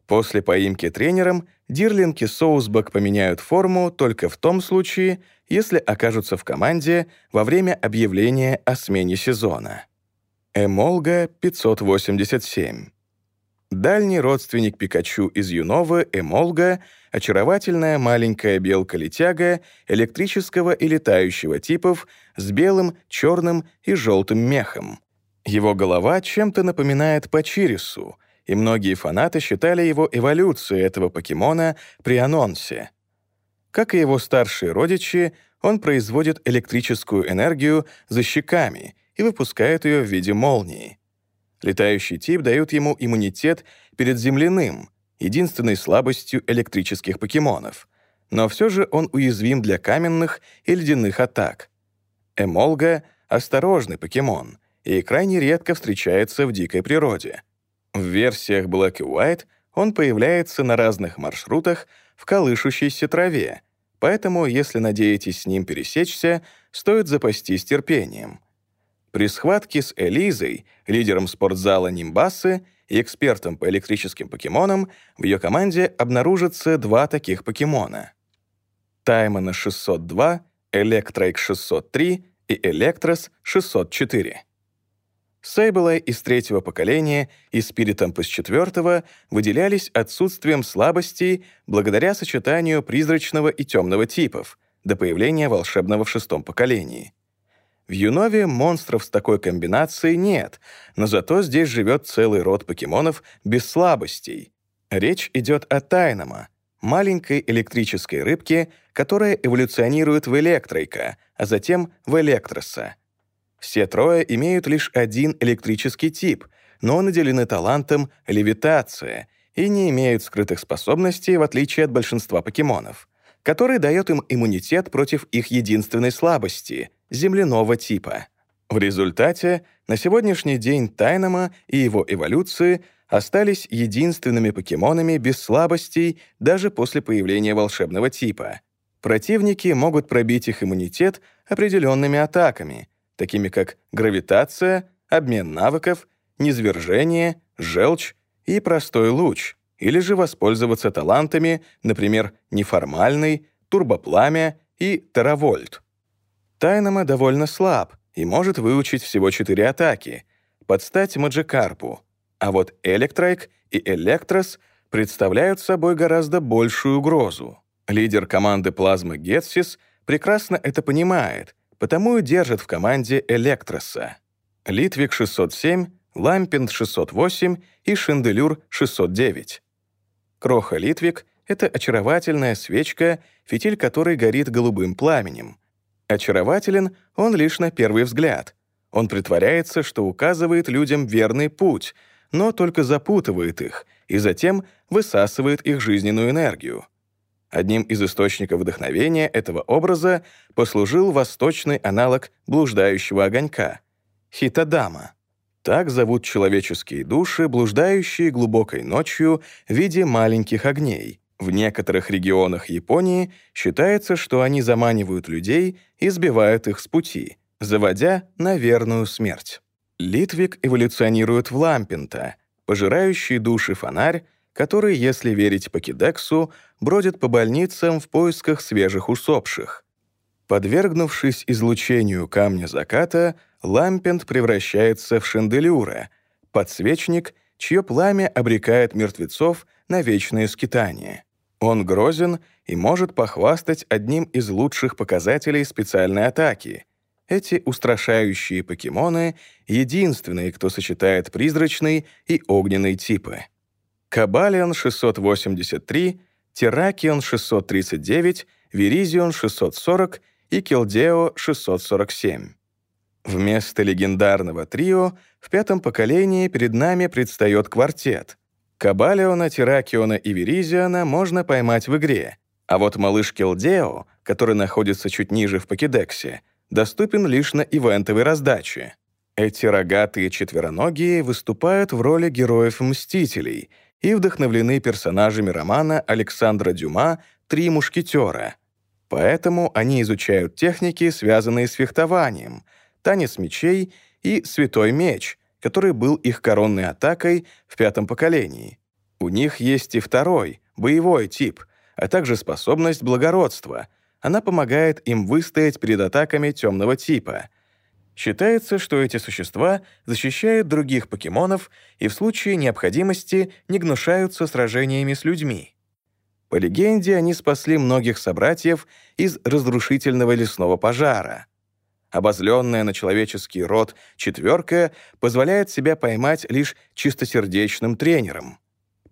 После поимки тренером Дирлинг и Соусбак поменяют форму только в том случае, если окажутся в команде во время объявления о смене сезона. Эмолга 587 Дальний родственник Пикачу из Юнова, Эмолга, очаровательная маленькая белка-летяга электрического и летающего типов с белым, черным и желтым мехом. Его голова чем-то напоминает Пачирису, и многие фанаты считали его эволюцией этого покемона при анонсе. Как и его старшие родичи, он производит электрическую энергию за щеками и выпускает ее в виде молнии. Летающий тип дает ему иммунитет перед земляным, единственной слабостью электрических покемонов. Но все же он уязвим для каменных и ледяных атак. Эмолга — осторожный покемон и крайне редко встречается в дикой природе. В версиях Black и White он появляется на разных маршрутах в колышущейся траве, поэтому, если надеетесь с ним пересечься, стоит запастись терпением — при схватке с Элизой, лидером спортзала Нимбасы и экспертом по электрическим покемонам, в ее команде обнаружатся два таких покемона. Таймана 602, Электрейк 603 и Электрос 604. Сейблай из третьего поколения и Спиритом из четвертого выделялись отсутствием слабостей благодаря сочетанию призрачного и темного типов до появления волшебного в шестом поколении. В Юнове монстров с такой комбинацией нет, но зато здесь живет целый род покемонов без слабостей. Речь идет о Тайнома, маленькой электрической рыбке, которая эволюционирует в Электройка, а затем в Электроса. Все трое имеют лишь один электрический тип, но наделены талантом левитация и не имеют скрытых способностей, в отличие от большинства покемонов, который дает им иммунитет против их единственной слабости — земляного типа. В результате на сегодняшний день Тайнома и его эволюции остались единственными покемонами без слабостей даже после появления волшебного типа. Противники могут пробить их иммунитет определенными атаками, такими как гравитация, обмен навыков, низвержение, желчь и простой луч. или же воспользоваться талантами, например, неформальный, турбопламя и теравольт. Тайнамо довольно слаб и может выучить всего четыре атаки, под стать Маджикарпу, а вот Электрик и Электрос представляют собой гораздо большую угрозу. Лидер команды плазмы Гетсис прекрасно это понимает, потому и держит в команде Электроса. Литвик 607, Лампент 608 и Шенделюр 609. Кроха Литвик — это очаровательная свечка, фитиль которой горит голубым пламенем. Очарователен он лишь на первый взгляд. Он притворяется, что указывает людям верный путь, но только запутывает их и затем высасывает их жизненную энергию. Одним из источников вдохновения этого образа послужил восточный аналог блуждающего огонька — хитадама. Так зовут человеческие души, блуждающие глубокой ночью в виде маленьких огней. В некоторых регионах Японии считается, что они заманивают людей и сбивают их с пути, заводя на верную смерть. Литвик эволюционирует в лампинта, пожирающий души фонарь, который, если верить Покедексу, бродит по больницам в поисках свежих усопших. Подвергнувшись излучению камня заката, лампент превращается в шанделюра, подсвечник, чье пламя обрекает мертвецов на вечное скитание. Он грозен и может похвастать одним из лучших показателей специальной атаки. Эти устрашающие покемоны — единственные, кто сочетает призрачный и огненный типы. Кабалион 683, Терракион 639, Веризион 640 и Килдео 647. Вместо легендарного трио в пятом поколении перед нами предстает квартет. Кабалиона, Терракиона и Веризиона можно поймать в игре, а вот малыш Килдео, который находится чуть ниже в покедексе, доступен лишь на ивентовой раздаче. Эти рогатые четвероногие выступают в роли героев-мстителей и вдохновлены персонажами романа Александра Дюма «Три мушкетера», Поэтому они изучают техники, связанные с фехтованием, танец мечей и святой меч, который был их коронной атакой в пятом поколении. У них есть и второй, боевой тип, а также способность благородства. Она помогает им выстоять перед атаками темного типа. Считается, что эти существа защищают других покемонов и в случае необходимости не гнушаются сражениями с людьми. По легенде, они спасли многих собратьев из разрушительного лесного пожара. Обозленная на человеческий род четверка позволяет себя поймать лишь чистосердечным тренером.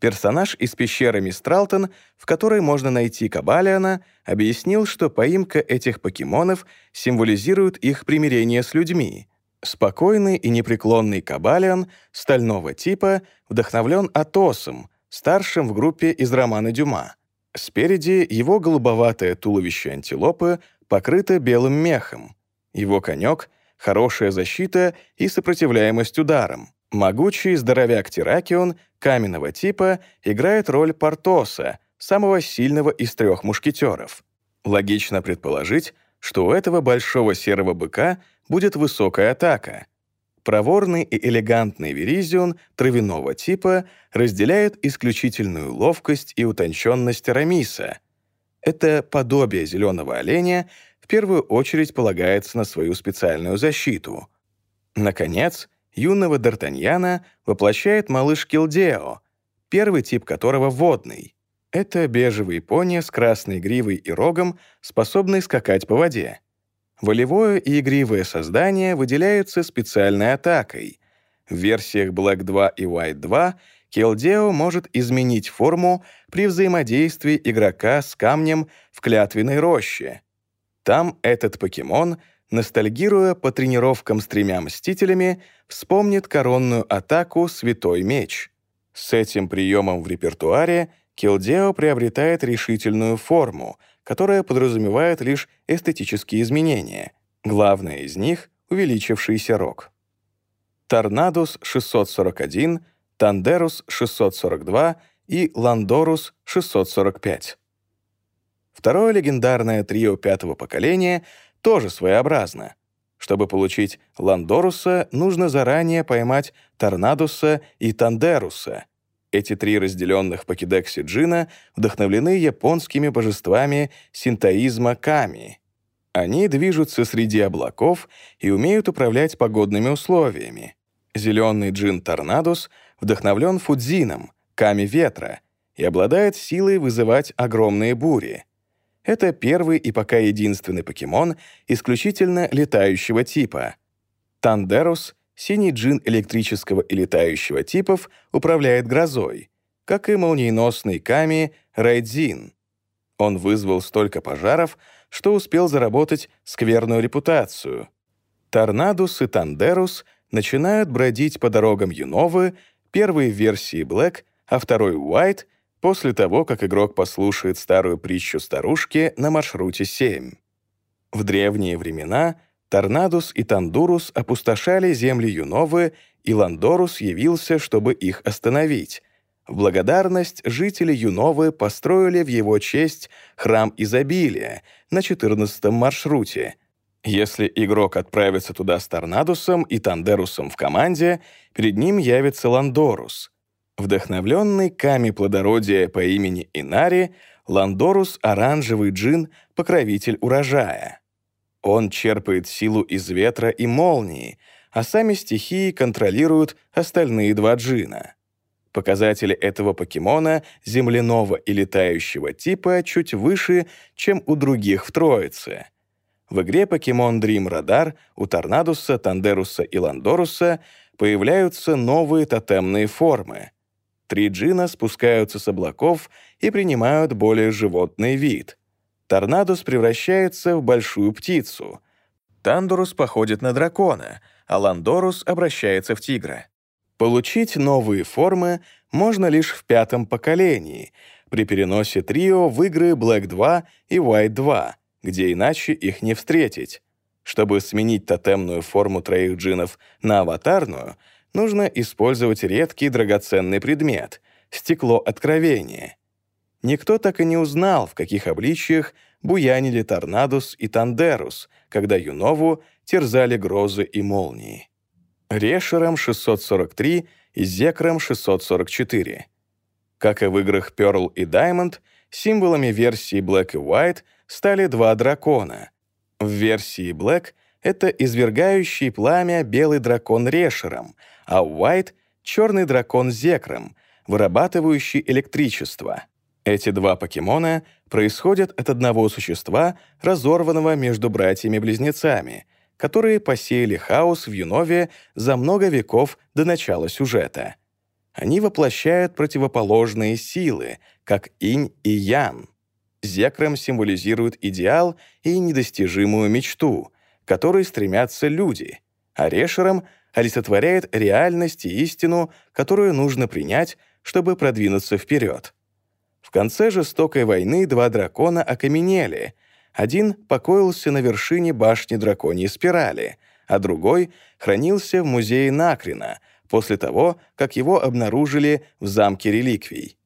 Персонаж из пещеры Мистралтон, в которой можно найти Кабалиана, объяснил, что поимка этих покемонов символизирует их примирение с людьми. Спокойный и непреклонный Кабалиан стального типа вдохновлен Атосом, старшим в группе из романа Дюма. Спереди его голубоватое туловище антилопы покрыто белым мехом. Его конек — хорошая защита и сопротивляемость ударам. Могучий здоровяк Тиракион каменного типа играет роль Портоса, самого сильного из трех мушкетеров. Логично предположить, что у этого большого серого быка будет высокая атака — Проворный и элегантный Веризион травяного типа разделяет исключительную ловкость и утонченность Рамиса. Это подобие зеленого оленя в первую очередь полагается на свою специальную защиту. Наконец, юного Д'Артаньяна воплощает малыш Килдео, первый тип которого водный. Это бежевый пони с красной гривой и рогом, способный скакать по воде. Волевое и игривое создание выделяются специальной атакой. В версиях Black 2 и White 2 Келдео может изменить форму при взаимодействии игрока с камнем в клятвенной роще. Там этот покемон, ностальгируя по тренировкам с тремя мстителями, вспомнит коронную атаку «Святой меч». С этим приемом в репертуаре Келдео приобретает решительную форму — которая подразумевает лишь эстетические изменения. Главное из них — увеличившийся рог. Торнадус 641, Тандерус 642 и Ландорус 645. Второе легендарное трио пятого поколения тоже своеобразно. Чтобы получить Ландоруса, нужно заранее поймать Торнадуса и Тандеруса. Эти три разделенных в покедексе джинна вдохновлены японскими божествами синтоизма Ками. Они движутся среди облаков и умеют управлять погодными условиями. Зеленый джин Торнадус вдохновлен Фудзином, Ками ветра, и обладает силой вызывать огромные бури. Это первый и пока единственный покемон исключительно летающего типа. Тандерус — Синий джин электрического и летающего типов управляет грозой, как и молниеносный Ками Райдзин. Он вызвал столько пожаров, что успел заработать скверную репутацию. Торнадус и Тандерус начинают бродить по дорогам Юновы, первый в версии Black, а второй White, после того, как игрок послушает старую притчу старушки на маршруте 7. В древние времена — Торнадус и Тандерус опустошали земли Юновы, и Ландорус явился, чтобы их остановить. В благодарность жители Юновы построили в его честь храм изобилия на 14-м маршруте. Если игрок отправится туда с Торнадусом и Тандерусом в команде, перед ним явится Ландорус. Вдохновленный Ками плодородия по имени Инари, Ландорус — оранжевый джин, покровитель урожая. Он черпает силу из ветра и молнии, а сами стихии контролируют остальные два джина. Показатели этого покемона земляного и летающего типа чуть выше, чем у других в Троице. В игре Покемон Dream Radar у Торнадуса, Тандеруса и Ландоруса появляются новые тотемные формы. Три джина спускаются с облаков и принимают более животный вид — Торнадус превращается в большую птицу. Тандурус походит на дракона, а Ландорус обращается в тигра. Получить новые формы можно лишь в пятом поколении, при переносе трио в игры Black 2 и White 2, где иначе их не встретить. Чтобы сменить тотемную форму троих джинов на аватарную, нужно использовать редкий драгоценный предмет — стекло откровения — Никто так и не узнал, в каких обличиях буянили Торнадус и Тандерус, когда Юнову терзали грозы и молнии. Решером 643 и Зекром 644. Как и в играх Pearl и Diamond, символами версии Black и White стали два дракона. В версии Black это извергающий пламя белый дракон Решером, а White — черный дракон Зекром, вырабатывающий электричество. Эти два покемона происходят от одного существа, разорванного между братьями-близнецами, которые посеяли хаос в Юнове за много веков до начала сюжета. Они воплощают противоположные силы, как инь и ян. Зекром символизирует идеал и недостижимую мечту, к которой стремятся люди, а Решером олицетворяет реальность и истину, которую нужно принять, чтобы продвинуться вперед. В конце жестокой войны два дракона окаменели. Один покоился на вершине башни драконьей спирали, а другой хранился в музее Накрина после того, как его обнаружили в замке реликвий.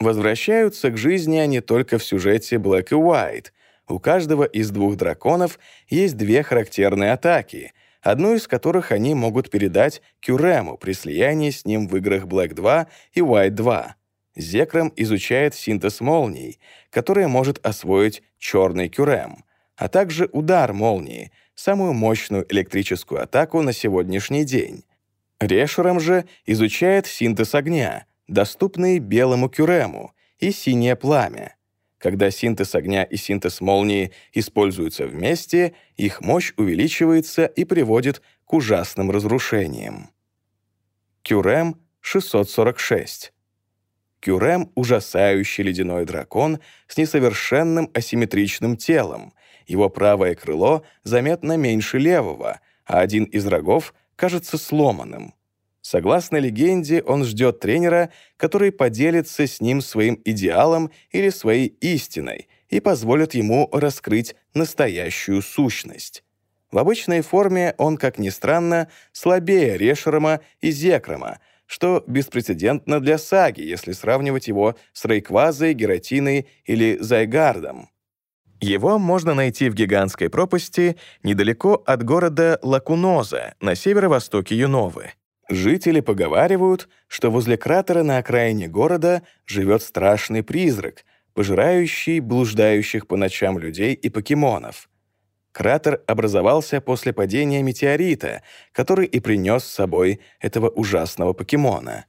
Возвращаются к жизни они только в сюжете Black и White. У каждого из двух драконов есть две характерные атаки, одну из которых они могут передать Кюрему при слиянии с ним в играх Black 2 и White 2. Зекрам изучает синтез молний, который может освоить черный кюрем, а также удар молнии, самую мощную электрическую атаку на сегодняшний день. Решером же изучает синтез огня, доступный белому кюрему, и синее пламя. Когда синтез огня и синтез молнии используются вместе, их мощь увеличивается и приводит к ужасным разрушениям. Кюрем 646 Кюрем — ужасающий ледяной дракон с несовершенным асимметричным телом. Его правое крыло заметно меньше левого, а один из рогов кажется сломанным. Согласно легенде, он ждет тренера, который поделится с ним своим идеалом или своей истиной и позволит ему раскрыть настоящую сущность. В обычной форме он, как ни странно, слабее Решерома и Зекрома, что беспрецедентно для саги, если сравнивать его с Рейквазой, Гератиной или Зайгардом. Его можно найти в гигантской пропасти недалеко от города Лакуноза на северо-востоке Юновы. Жители поговаривают, что возле кратера на окраине города живет страшный призрак, пожирающий блуждающих по ночам людей и покемонов. Кратер образовался после падения метеорита, который и принес с собой этого ужасного покемона.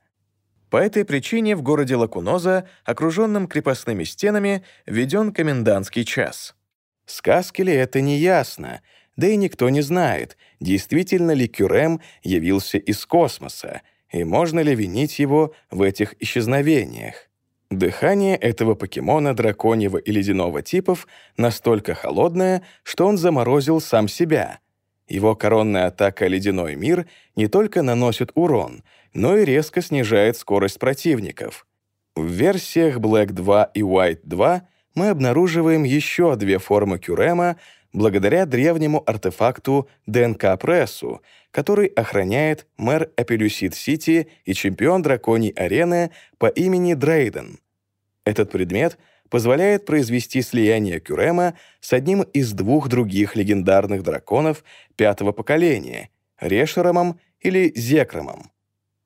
По этой причине в городе Лакуноза, окруженном крепостными стенами, введен комендантский час. Сказки ли это не ясно, да и никто не знает, действительно ли Кюрем явился из космоса, и можно ли винить его в этих исчезновениях. Дыхание этого покемона драконьего и ледяного типов настолько холодное, что он заморозил сам себя. Его коронная атака «Ледяной мир» не только наносит урон, но и резко снижает скорость противников. В версиях Black 2 и White 2 мы обнаруживаем еще две формы Кюрема, благодаря древнему артефакту ДНК-прессу, который охраняет мэр Апелюсид-Сити и чемпион драконьей арены по имени Дрейден. Этот предмет позволяет произвести слияние Кюрема с одним из двух других легендарных драконов пятого поколения — Решеромом или Зекромом.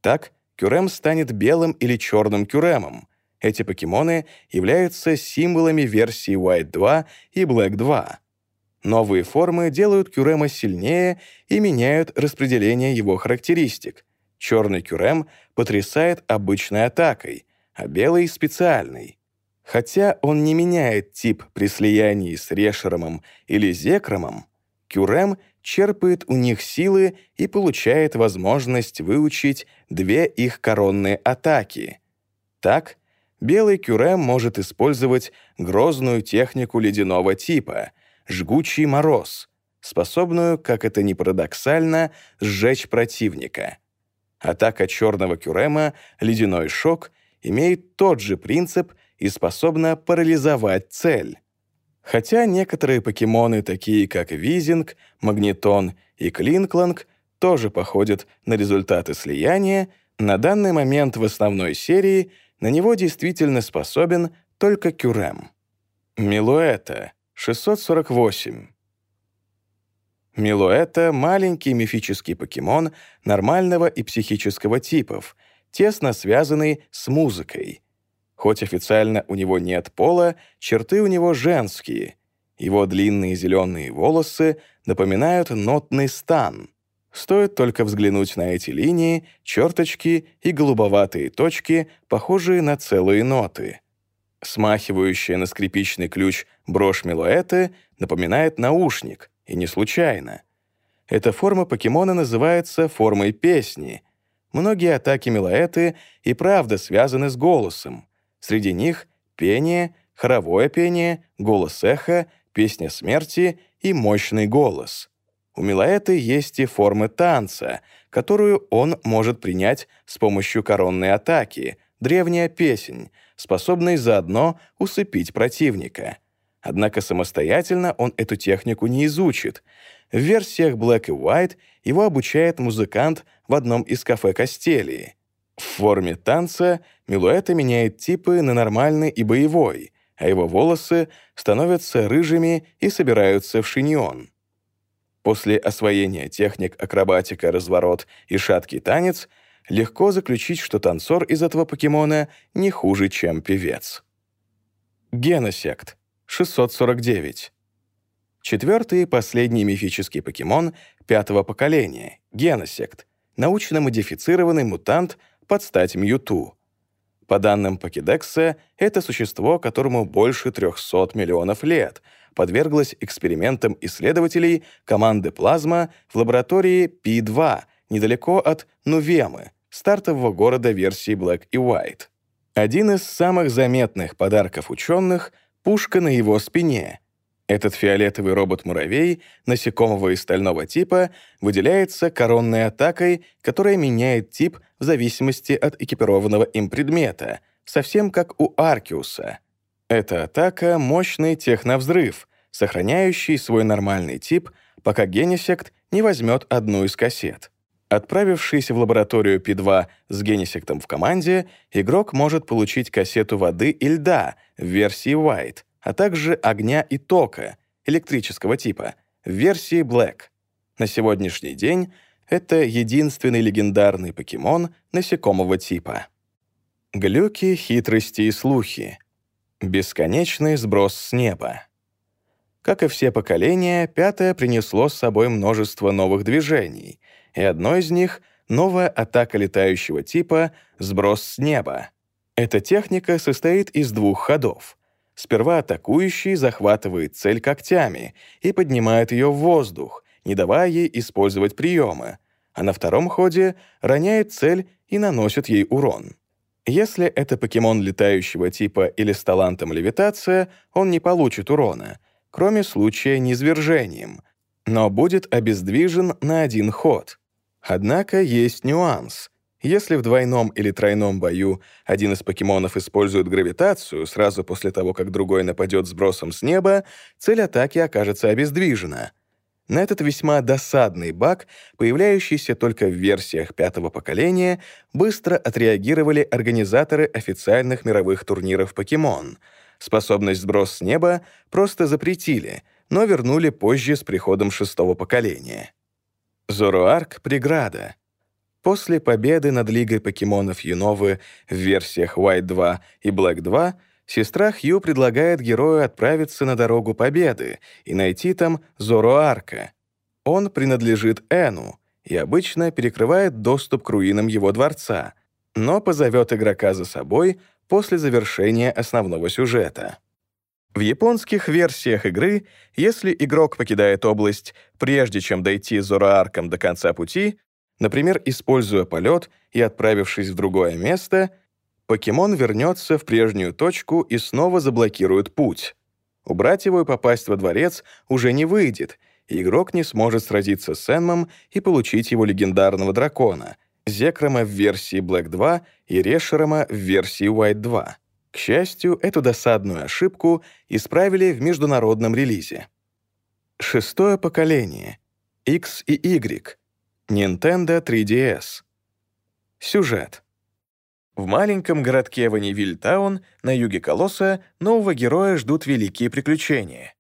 Так, Кюрем станет белым или черным Кюремом. Эти покемоны являются символами версии White 2 и Black 2. Новые формы делают Кюрема сильнее и меняют распределение его характеристик. Черный Кюрем потрясает обычной атакой, а белый — специальный. Хотя он не меняет тип при слиянии с Решеромом или Зекромом, Кюрем черпает у них силы и получает возможность выучить две их коронные атаки. Так, белый Кюрем может использовать грозную технику ледяного типа — жгучий мороз, способную, как это ни парадоксально, сжечь противника. Атака черного кюрема «Ледяной шок» имеет тот же принцип и способна парализовать цель. Хотя некоторые покемоны, такие как Визинг, Магнетон и Клинкланг, тоже походят на результаты слияния, на данный момент в основной серии на него действительно способен только Кюрем. Милуэта 648. Милуэта — маленький мифический покемон нормального и психического типов, тесно связанный с музыкой. Хоть официально у него нет пола, черты у него женские. Его длинные зеленые волосы напоминают нотный стан. Стоит только взглянуть на эти линии, черточки и голубоватые точки, похожие на целые ноты — Смахивающая на скрипичный ключ брошь Милуэты напоминает наушник, и не случайно. Эта форма покемона называется формой песни. Многие атаки Милуэты и правда связаны с голосом. Среди них пение, хоровое пение, голос эха, песня смерти и мощный голос. У Милаэты есть и формы танца, которую он может принять с помощью коронной атаки, древняя песнь, способной заодно усыпить противника. Однако самостоятельно он эту технику не изучит. В версиях Black и White его обучает музыкант в одном из кафе Костелии. В форме танца Милуэта меняет типы на нормальный и боевой, а его волосы становятся рыжими и собираются в шиньон. После освоения техник акробатика, разворот и шаткий танец — легко заключить, что танцор из этого покемона не хуже, чем певец. Геносект 649. Четвертый и последний мифический покемон пятого поколения — Геносект, научно модифицированный мутант под стать Мьюту. По данным Покедекса, это существо, которому больше 300 миллионов лет, подверглось экспериментам исследователей команды «Плазма» в лаборатории P2 недалеко от Нувемы, стартового города версии Black и White. Один из самых заметных подарков ученых — пушка на его спине. Этот фиолетовый робот-муравей насекомого из стального типа выделяется коронной атакой, которая меняет тип в зависимости от экипированного им предмета, совсем как у Аркиуса. Эта атака — мощный техновзрыв, сохраняющий свой нормальный тип, пока Генесект не возьмет одну из кассет. Отправившись в лабораторию P2 с генесектом в команде, игрок может получить кассету воды и льда в версии White, а также огня и тока электрического типа в версии Black. На сегодняшний день Это единственный легендарный покемон насекомого типа. Глюки, хитрости и слухи. Бесконечный сброс с неба. Как и все поколения, пятое принесло с собой множество новых движений, и одно из них — новая атака летающего типа «Сброс с неба». Эта техника состоит из двух ходов. Сперва атакующий захватывает цель когтями и поднимает ее в воздух, не давая ей использовать приемы, а на втором ходе роняет цель и наносит ей урон. Если это покемон летающего типа или с талантом левитация, он не получит урона, кроме случая низвержением, но будет обездвижен на один ход. Однако есть нюанс. Если в двойном или тройном бою один из покемонов использует гравитацию сразу после того, как другой нападет сбросом с неба, цель атаки окажется обездвижена — на этот весьма досадный баг, появляющийся только в версиях пятого поколения, быстро отреагировали организаторы официальных мировых турниров «Покемон». Способность сброс с неба просто запретили, но вернули позже с приходом шестого поколения. Зороарк — преграда. После победы над Лигой покемонов Юновы в версиях White 2 и Black 2 Сестра Хью предлагает герою отправиться на дорогу Победы и найти там Зороарка. Он принадлежит Эну и обычно перекрывает доступ к руинам его дворца, но позовет игрока за собой после завершения основного сюжета. В японских версиях игры, если игрок покидает область, прежде чем дойти Зороарком до конца пути, например, используя полет и отправившись в другое место — покемон вернется в прежнюю точку и снова заблокирует путь. Убрать его и попасть во дворец уже не выйдет, и игрок не сможет сразиться с Энмом и получить его легендарного дракона — Зекрома в версии Black 2 и Решерома в версии White 2. К счастью, эту досадную ошибку исправили в международном релизе. Шестое поколение. X и Y. Nintendo 3DS. Сюжет. В маленьком городке Ванивильтаун на юге Колосса нового героя ждут великие приключения.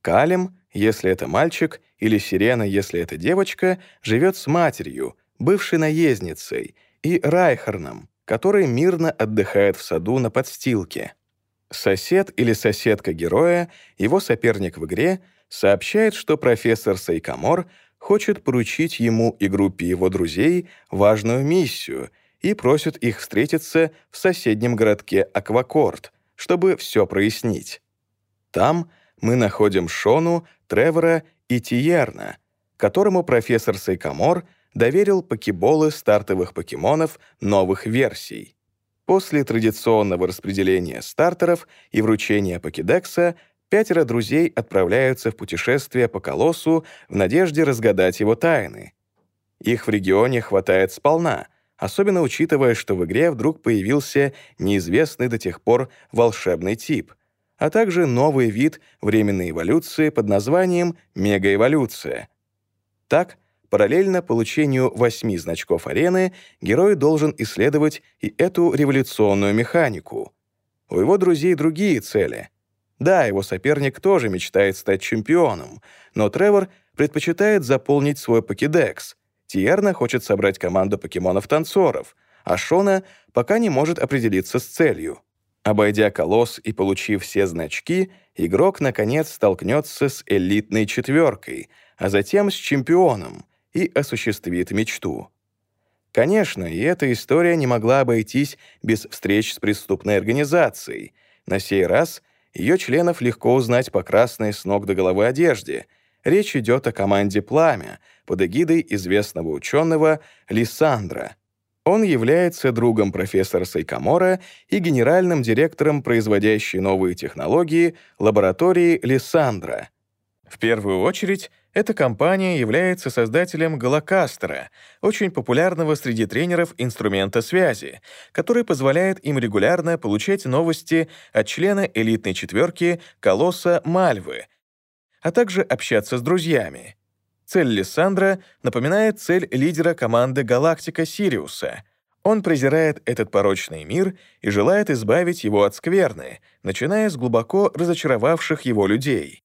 Калем, если это мальчик, или Сирена, если это девочка, живет с матерью, бывшей наездницей, и Райхерном, который мирно отдыхает в саду на подстилке. Сосед или соседка героя, его соперник в игре, сообщает, что профессор Сайкамор хочет поручить ему и группе его друзей важную миссию — и просит их встретиться в соседнем городке Аквакорт, чтобы все прояснить. Там мы находим Шону, Тревора и Тиерна, которому профессор Сайкамор доверил покеболы стартовых покемонов новых версий. После традиционного распределения стартеров и вручения покедекса пятеро друзей отправляются в путешествие по Калосу в надежде разгадать его тайны. Их в регионе хватает сполна — особенно учитывая, что в игре вдруг появился неизвестный до тех пор волшебный тип, а также новый вид временной эволюции под названием мегаэволюция. Так, параллельно получению восьми значков арены, герой должен исследовать и эту революционную механику. У его друзей другие цели. Да, его соперник тоже мечтает стать чемпионом, но Тревор предпочитает заполнить свой покедекс — Тиерна хочет собрать команду покемонов-танцоров, а Шона пока не может определиться с целью. Обойдя колосс и получив все значки, игрок, наконец, столкнется с элитной четверкой, а затем с чемпионом и осуществит мечту. Конечно, и эта история не могла обойтись без встреч с преступной организацией. На сей раз ее членов легко узнать по красной с ног до головы одежде — Речь идет о команде «Пламя» под эгидой известного ученого Лиссандра. Он является другом профессора Сайкамора и генеральным директором производящей новые технологии лаборатории Лиссандра. В первую очередь, эта компания является создателем Голокастера, очень популярного среди тренеров инструмента связи, который позволяет им регулярно получать новости от члена элитной четверки Колосса Мальвы — а также общаться с друзьями. Цель Лиссандра напоминает цель лидера команды «Галактика» Сириуса. Он презирает этот порочный мир и желает избавить его от скверны, начиная с глубоко разочаровавших его людей.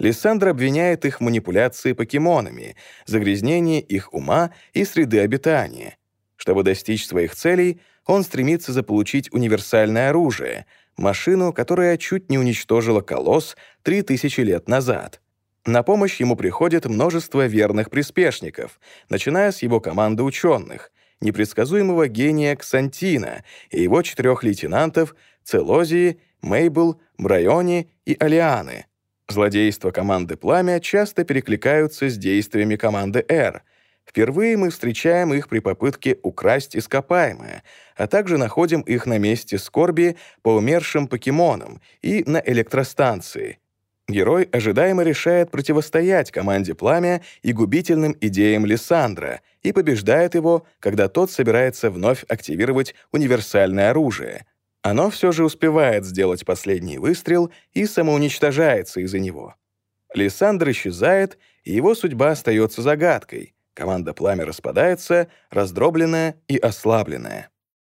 Лиссандр обвиняет их в манипуляции покемонами, загрязнении их ума и среды обитания. Чтобы достичь своих целей, он стремится заполучить универсальное оружие, машину, которая чуть не уничтожила колосс 3000 лет назад. На помощь ему приходит множество верных приспешников, начиная с его команды ученых, непредсказуемого гения Ксантина и его четырех лейтенантов Целозии, Мейбл, Брайони и Алианы — Злодейства команды «Пламя» часто перекликаются с действиями команды «Р». Впервые мы встречаем их при попытке украсть ископаемое, а также находим их на месте скорби по умершим покемонам и на электростанции. Герой ожидаемо решает противостоять команде «Пламя» и губительным идеям Лиссандра и побеждает его, когда тот собирается вновь активировать универсальное оружие — оно все же успевает сделать последний выстрел и самоуничтожается из-за него. Лиссандр исчезает, и его судьба остается загадкой. Команда «Пламя» распадается, раздробленная и ослабленная.